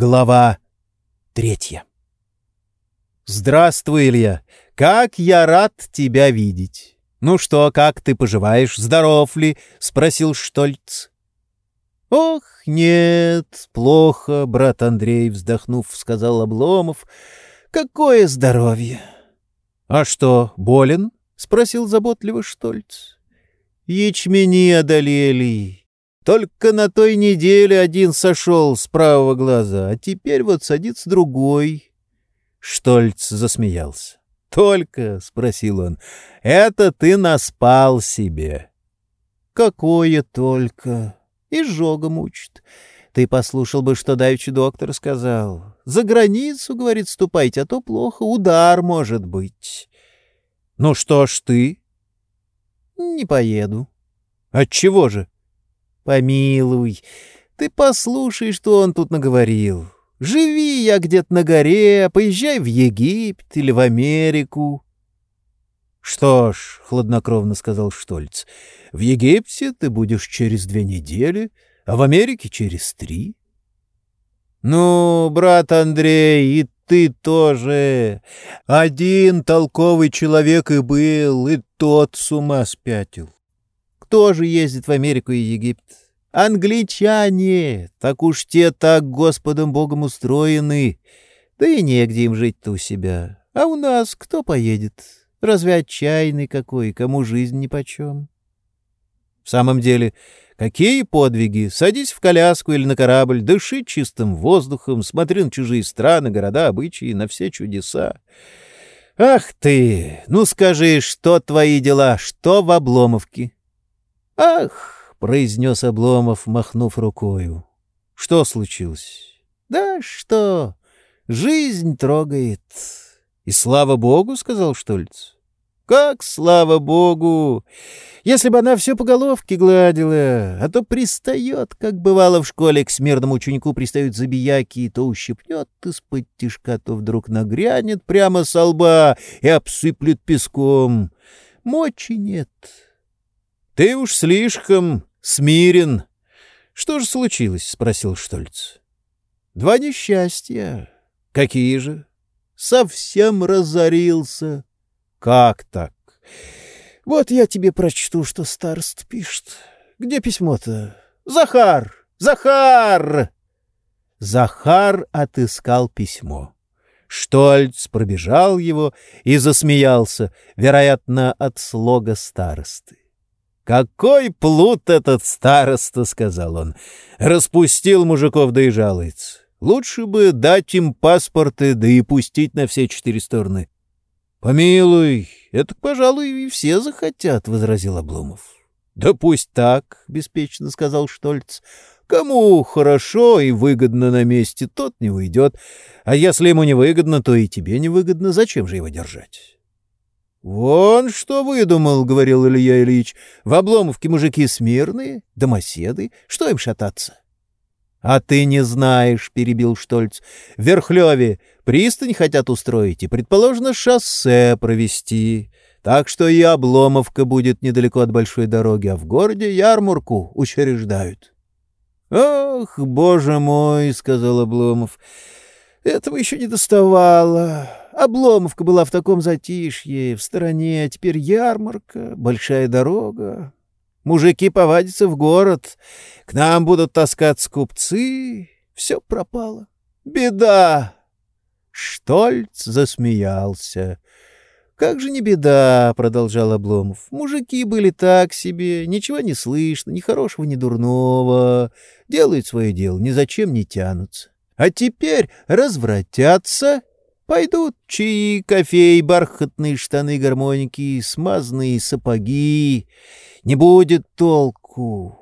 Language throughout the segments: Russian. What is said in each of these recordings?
Глава третья «Здравствуй, Илья! Как я рад тебя видеть! Ну что, как ты поживаешь? Здоров ли?» — спросил Штольц. «Ох, нет, плохо, брат Андрей», — вздохнув, сказал Обломов. «Какое здоровье!» «А что, болен?» — спросил заботливо Штольц. «Ячмени одолели, только на той неделе один сошел с правого глаза, а теперь вот садится другой. Штольц засмеялся. «Только?» — спросил он. «Это ты наспал себе». «Какое только? Изжога мучит. Ты послушал бы, что давеча доктор сказал. За границу, — говорит, — ступайте, а то плохо, удар может быть». «Ну что ж ты?» «Не поеду». «Отчего же?» Помилуй, ты послушай, что он тут наговорил. Живи я где-то на горе, поезжай в Египет или в Америку. — Что ж, — хладнокровно сказал Штольц, — в Египте ты будешь через две недели, а в Америке через три. — Ну, брат Андрей, и ты тоже. Один толковый человек и был, и тот с ума спятил. Кто же ездит в Америку и Египет? Англичане! Так уж те так Господом Богом устроены. Да и негде им жить-то у себя. А у нас кто поедет? Разве отчаянный какой, кому жизнь нипочем? В самом деле, какие подвиги? Садись в коляску или на корабль, дыши чистым воздухом, смотри на чужие страны, города, обычаи, на все чудеса. Ах ты! Ну скажи, что твои дела, что в Обломовке? «Ах!» — произнес Обломов, махнув рукою. «Что случилось?» «Да что? Жизнь трогает». «И слава богу!» — сказал Штольц. «Как слава богу! Если бы она все по головке гладила, а то пристает, как бывало в школе к смирному ученику пристают забияки, то ущипнет из-под тишка, то вдруг нагрянет прямо со лба и обсыплет песком. Мочи нет». Ты уж слишком смирен. Что же случилось? спросил Штольц. Два несчастья. Какие же? Совсем разорился. Как так? Вот я тебе прочту, что старост пишет. Где письмо-то? Захар! Захар! Захар отыскал письмо. Штольц пробежал его и засмеялся, вероятно, от слога старосты. «Какой плут этот староста!» — сказал он. «Распустил мужиков, да и жалуется. Лучше бы дать им паспорты, да и пустить на все четыре стороны». «Помилуй, это, пожалуй, и все захотят», — возразил Обломов. «Да пусть так», — беспечно сказал Штольц. «Кому хорошо и выгодно на месте, тот не уйдет. А если ему не выгодно, то и тебе не выгодно. Зачем же его держать?» «Вон что выдумал», — говорил Илья Ильич. «В Обломовке мужики смирные, домоседы. Что им шататься?» «А ты не знаешь», — перебил Штольц. «В Верхлёве пристань хотят устроить и, предположено, шоссе провести. Так что и Обломовка будет недалеко от большой дороги, а в городе ярмарку учреждают». «Ох, боже мой», — сказал Обломов, — «этого еще не доставало». Обломовка была в таком затишье, в стороне, а теперь ярмарка, большая дорога. Мужики повадятся в город, к нам будут таскаться купцы. Все пропало. Беда! Штольц засмеялся. «Как же не беда!» — продолжал Обломов. «Мужики были так себе, ничего не слышно, ни хорошего, ни дурного. Делают свое дело, ни зачем не тянутся. А теперь развратятся Пойдут чаи, кофей, бархатные штаны, гармоники, смазанные сапоги. Не будет толку.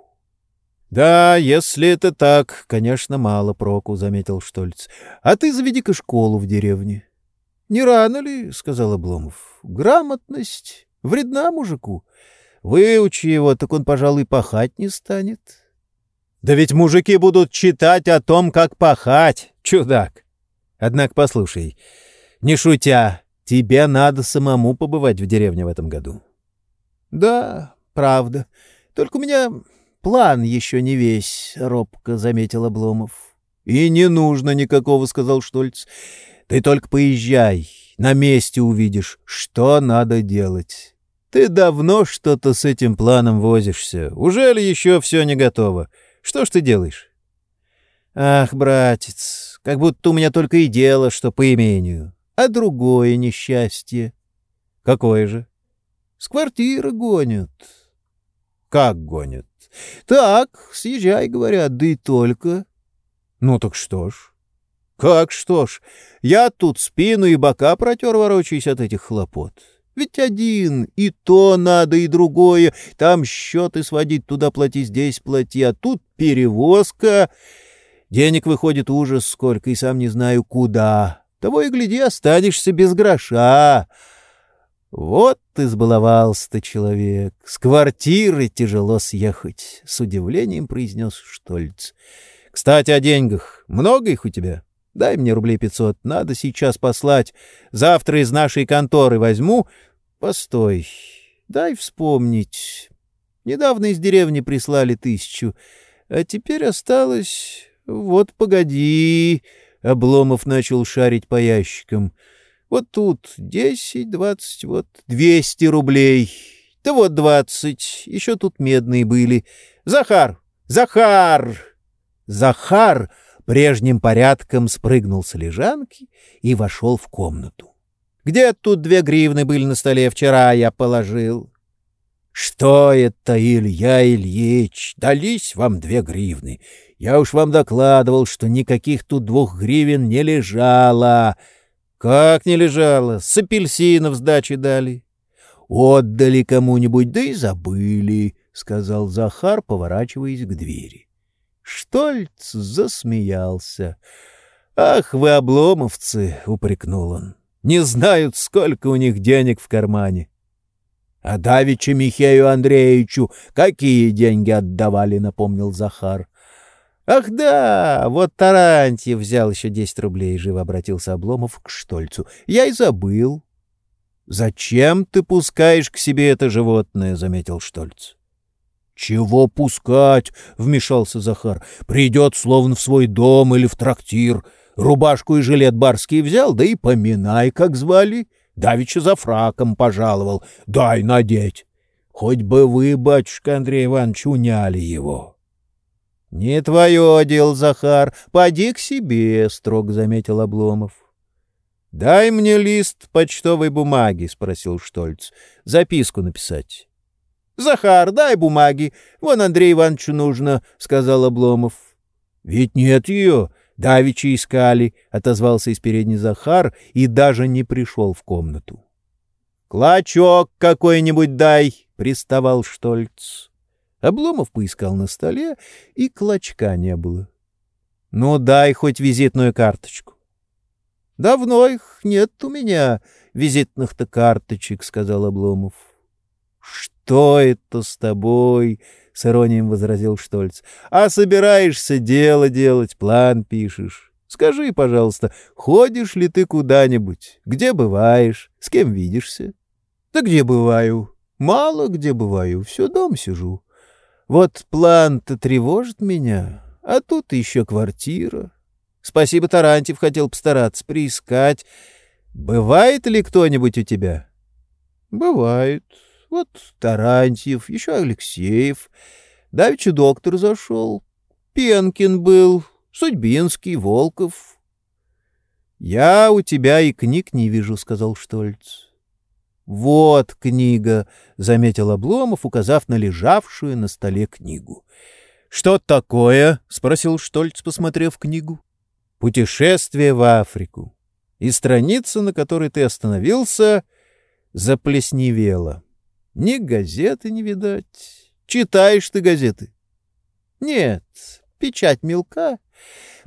— Да, если это так, конечно, мало проку, — заметил Штольц. — А ты заведи-ка школу в деревне. — Не рано ли, — сказал Обломов. — Грамотность вредна мужику. Выучи его, так он, пожалуй, пахать не станет. — Да ведь мужики будут читать о том, как пахать, чудак. Однако послушай, не шутя, тебе надо самому побывать в деревне в этом году. — Да, правда. Только у меня план еще не весь, — робко заметил Обломов. — И не нужно никакого, — сказал Штольц. Ты только поезжай, на месте увидишь, что надо делать. Ты давно что-то с этим планом возишься. Уже ли еще все не готово? Что ж ты делаешь? Ах, братец, как будто у меня только и дело, что по имению. А другое несчастье. Какое же? С квартиры гонят. Как гонят? Так, съезжай, говорят, да и только. Ну так что ж? Как что ж? Я тут спину и бока протер, ворочаясь от этих хлопот. Ведь один, и то надо, и другое. Там счеты сводить, туда плати, здесь плати, а тут перевозка. Денег выходит ужас сколько, и сам не знаю куда. Того и гляди, останешься без гроша. Вот ты сбаловался-то, человек. С квартиры тяжело съехать, — с удивлением произнес Штольц. Кстати, о деньгах. Много их у тебя? Дай мне рублей пятьсот. Надо сейчас послать. Завтра из нашей конторы возьму. Постой. Дай вспомнить. Недавно из деревни прислали тысячу. А теперь осталось... Вот погоди. Обломов начал шарить по ящикам. Вот тут десять, двадцать, вот двести рублей. Да вот двадцать. Еще тут медные были. Захар! Захар! Захар прежним порядком спрыгнул с лежанки и вошел в комнату. «Где тут две гривны были на столе вчера, я положил?» «Что это, Илья Ильич? Дались вам две гривны. Я уж вам докладывал, что никаких тут двух гривен не лежало». «Как не лежало? С апельсинов сдачи дали». «Отдали кому-нибудь, да и забыли», — сказал Захар, поворачиваясь к двери. Штольц засмеялся. «Ах вы, обломовцы!» — упрекнул он. «Не знают, сколько у них денег в кармане». «А давеча Михею Андреевичу какие деньги отдавали?» — напомнил Захар. «Ах да, вот Тарантьев взял еще десять рублей», — живо обратился Обломов к Штольцу. «Я и забыл». «Зачем ты пускаешь к себе это животное?» — заметил Штольц. «Чего пускать?» — вмешался Захар. «Придет, словно в свой дом или в трактир. Рубашку и жилет барский взял, да и поминай, как звали. Давеча за фраком пожаловал. Дай надеть. Хоть бы вы, батюшка Андрей Иванович, уняли его». «Не твое дело, Захар. Поди к себе», — строго заметил Обломов. «Дай мне лист почтовой бумаги», — спросил Штольц. «Записку написать». — Захар, дай бумаги. Вон Андрею Ивановичу нужно, — сказал Обломов. — Ведь нет ее. Давичи искали, — отозвался из передней Захар и даже не пришел в комнату. — Клочок какой-нибудь дай, — приставал Штольц. Обломов поискал на столе, и клочка не было. — Ну, дай хоть визитную карточку. — Давно их нет у меня, визитных-то карточек, — сказал Обломов. — Что? это с тобой?» — с иронием возразил Штольц. «А собираешься дело делать, план пишешь. Скажи, пожалуйста, ходишь ли ты куда-нибудь? Где бываешь? С кем видишься?» «Да где бываю? Мало где бываю, все дом сижу. Вот план-то тревожит меня, а тут еще квартира. Спасибо, Тарантьев хотел постараться приискать. Бывает ли кто-нибудь у тебя?» «Бывает», вот Тарантьев, еще Алексеев. Давеча доктор зашел. Пенкин был, Судьбинский, Волков. — Я у тебя и книг не вижу, — сказал Штольц. — Вот книга, — заметил Обломов, указав на лежавшую на столе книгу. — Что такое? — спросил Штольц, посмотрев книгу. — Путешествие в Африку. И страница, на которой ты остановился, заплесневела. Ни газеты не видать. Читаешь ты газеты? Нет, печать мелка,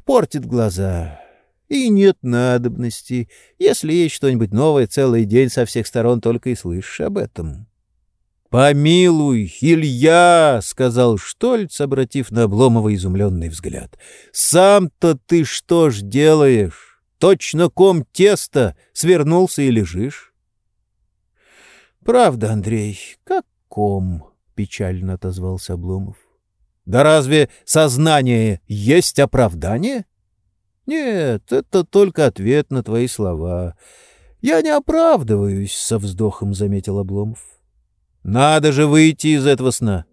портит глаза. И нет надобности. Если есть что-нибудь новое, целый день со всех сторон только и слышишь об этом. «Помилуй, Илья!» — сказал Штольц, обратив на Обломова изумленный взгляд. «Сам-то ты что ж делаешь? Точно ком теста свернулся и лежишь?» Правда, Андрей, как ком, — печально отозвался Обломов. Да разве сознание есть оправдание? Нет, это только ответ на твои слова. Я не оправдываюсь, — со вздохом заметил Обломов. Надо же выйти из этого сна.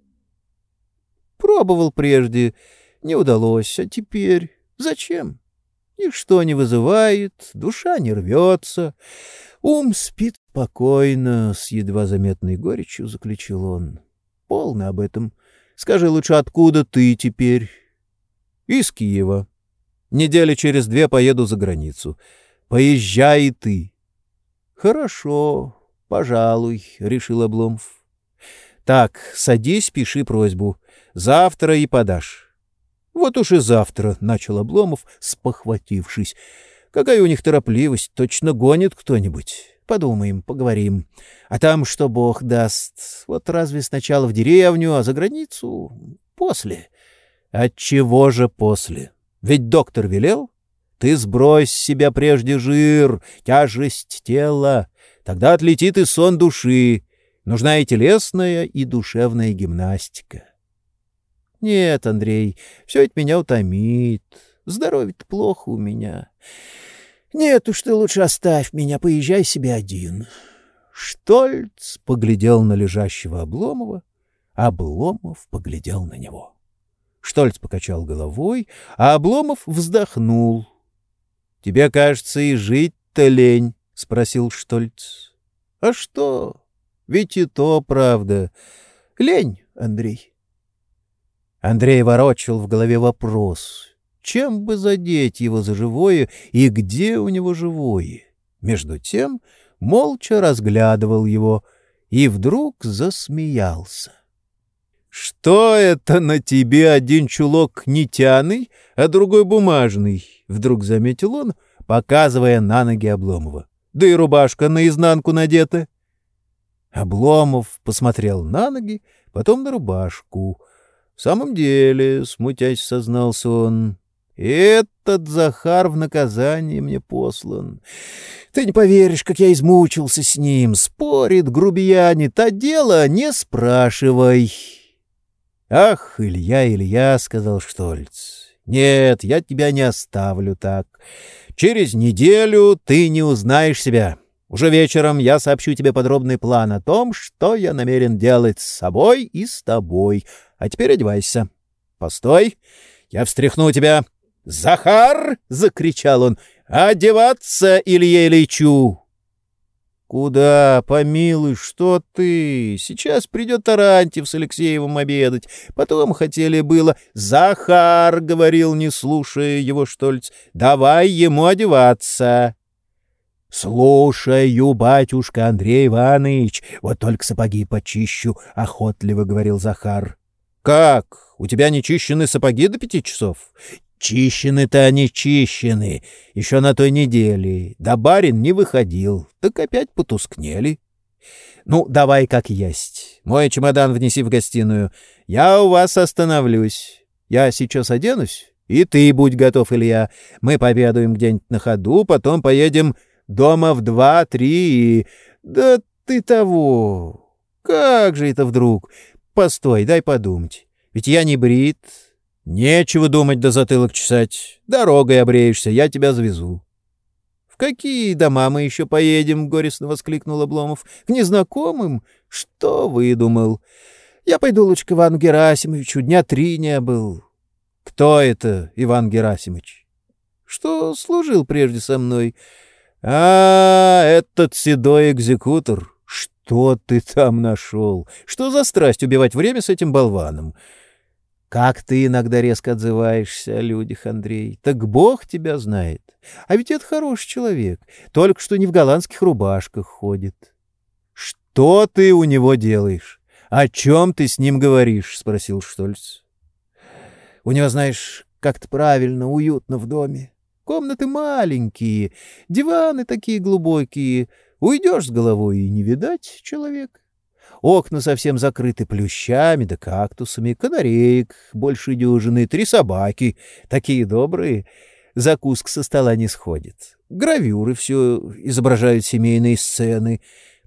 Пробовал прежде, не удалось, а теперь зачем? Ничто не вызывает, душа не рвется, ум спит спокойно, с едва заметной горечью заключил он. Полно об этом. Скажи лучше, откуда ты теперь? Из Киева. Недели через две поеду за границу. Поезжай и ты. Хорошо, пожалуй, решил Обломов. Так, садись, пиши просьбу. Завтра и подашь. Вот уж и завтра, — начал Обломов, спохватившись. Какая у них торопливость, точно гонит кто-нибудь. Подумаем, поговорим. А там что Бог даст. Вот разве сначала в деревню, а за границу после? Отчего же после? Ведь доктор велел. Ты сбрось с себя прежде жир, тяжесть тела. Тогда отлетит и сон души. Нужна и телесная, и душевная гимнастика. Нет, Андрей, все это меня утомит. Здоровье-то плохо у меня. Нет уж ты лучше оставь меня, поезжай себе один. Штольц поглядел на лежащего Обломова, Обломов поглядел на него. Штольц покачал головой, а Обломов вздохнул. — Тебе, кажется, и жить-то лень, — спросил Штольц. — А что? Ведь и то правда. Лень, Андрей. Андрей ворочал в голове вопрос. Чем бы задеть его за живое и где у него живое? Между тем молча разглядывал его и вдруг засмеялся. — Что это на тебе один чулок нитяный, а другой бумажный? — вдруг заметил он, показывая на ноги Обломова. — Да и рубашка наизнанку надета. Обломов посмотрел на ноги, потом на рубашку. В самом деле, смутясь, сознался он, этот Захар в наказание мне послан. Ты не поверишь, как я измучился с ним. Спорит, грубиянит, а дело не спрашивай. Ах, Илья, Илья, — сказал Штольц, — нет, я тебя не оставлю так. Через неделю ты не узнаешь себя. Уже вечером я сообщу тебе подробный план о том, что я намерен делать с собой и с тобой. А теперь одевайся. Постой, я встряхну тебя. «Захар!» — закричал он. «Одеваться, Илье Ильичу!» «Куда, помилуй, что ты? Сейчас придет Тарантьев с Алексеевым обедать. Потом хотели было...» «Захар!» — говорил, не слушая его Штольц. «Давай ему одеваться!» «Слушаю, батюшка Андрей Иванович, вот только сапоги почищу», — охотливо говорил Захар. «Как? У тебя не чищены сапоги до пяти часов?» Чищены-то они чищены, еще на той неделе. Да барин не выходил, так опять потускнели. Ну, давай как есть. Мой чемодан внеси в гостиную. Я у вас остановлюсь. Я сейчас оденусь, и ты будь готов, Илья. Мы победаем где-нибудь на ходу, потом поедем дома в два-три и... Да ты того! Как же это вдруг? Постой, дай подумать. Ведь я не брит, Нечего думать до затылок чесать. Дорогой обреешься, я тебя завезу. — В какие дома мы еще поедем? — горестно воскликнул Обломов. — К незнакомым? Что выдумал? Я пойду лучше к Ивану Герасимовичу. Дня три не был. — Кто это, Иван Герасимович? — Что служил прежде со мной? — А, этот седой экзекутор. Что ты там нашел? Что за страсть убивать время с этим болваном? — как ты иногда резко отзываешься о людях, Андрей. Так Бог тебя знает. А ведь это хороший человек. Только что не в голландских рубашках ходит. Что ты у него делаешь? О чем ты с ним говоришь? — спросил Штольц. У него, знаешь, как-то правильно, уютно в доме. Комнаты маленькие, диваны такие глубокие. Уйдешь с головой и не видать человека. Окна совсем закрыты плющами да кактусами, канареек, больше дюжины, три собаки, такие добрые. Закуска со стола не сходит. Гравюры все изображают семейные сцены.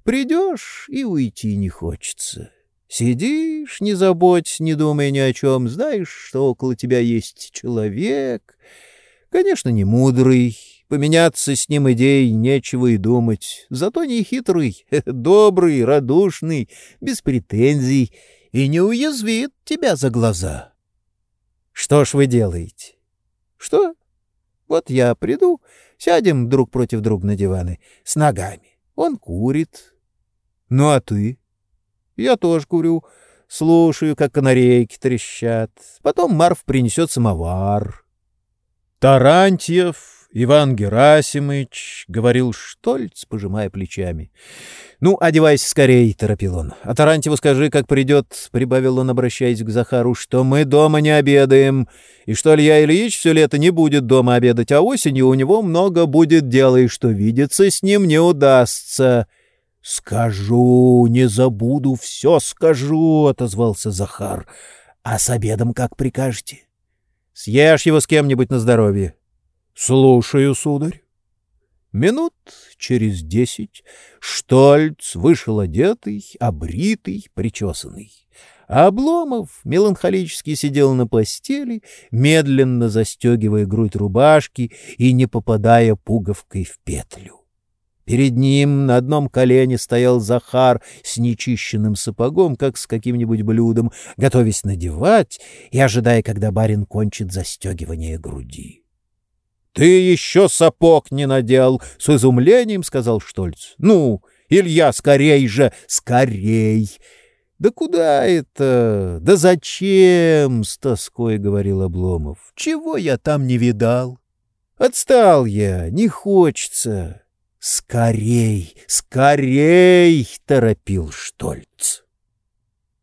Придешь и уйти не хочется. Сидишь, не заботь, не думая ни о чем, знаешь, что около тебя есть человек. Конечно, не мудрый, поменяться с ним идей нечего и думать, зато не хитрый, добрый, радушный, без претензий и не уязвит тебя за глаза. Что ж вы делаете? Что? Вот я приду, сядем друг против друга на диваны, с ногами. Он курит. Ну а ты? Я тоже курю. Слушаю, как канарейки трещат. Потом Марф принесет самовар. Тарантьев Иван Герасимыч, — говорил Штольц, пожимая плечами. — Ну, одевайся скорей, — торопил он. — А Тарантьеву скажи, как придет, — прибавил он, обращаясь к Захару, — что мы дома не обедаем, и что Илья Ильич все лето не будет дома обедать, а осенью у него много будет дела, и что видеться с ним не удастся. — Скажу, не забуду, все скажу, — отозвался Захар. — А с обедом как прикажете? — Съешь его с кем-нибудь на здоровье. Слушаю, сударь. Минут через десять Штольц вышел одетый, обритый, причесанный. Обломов меланхолически сидел на постели, медленно застегивая грудь рубашки и не попадая пуговкой в петлю. Перед ним на одном колене стоял Захар с нечищенным сапогом, как с каким-нибудь блюдом, готовясь надевать и ожидая, когда барин кончит застегивание груди. Ты еще сапог не надел, — с изумлением сказал Штольц. — Ну, Илья, скорей же, скорей! — Да куда это? Да зачем? — с тоской говорил Обломов. — Чего я там не видал? Отстал я, не хочется. — Скорей, скорей! — торопил Штольц.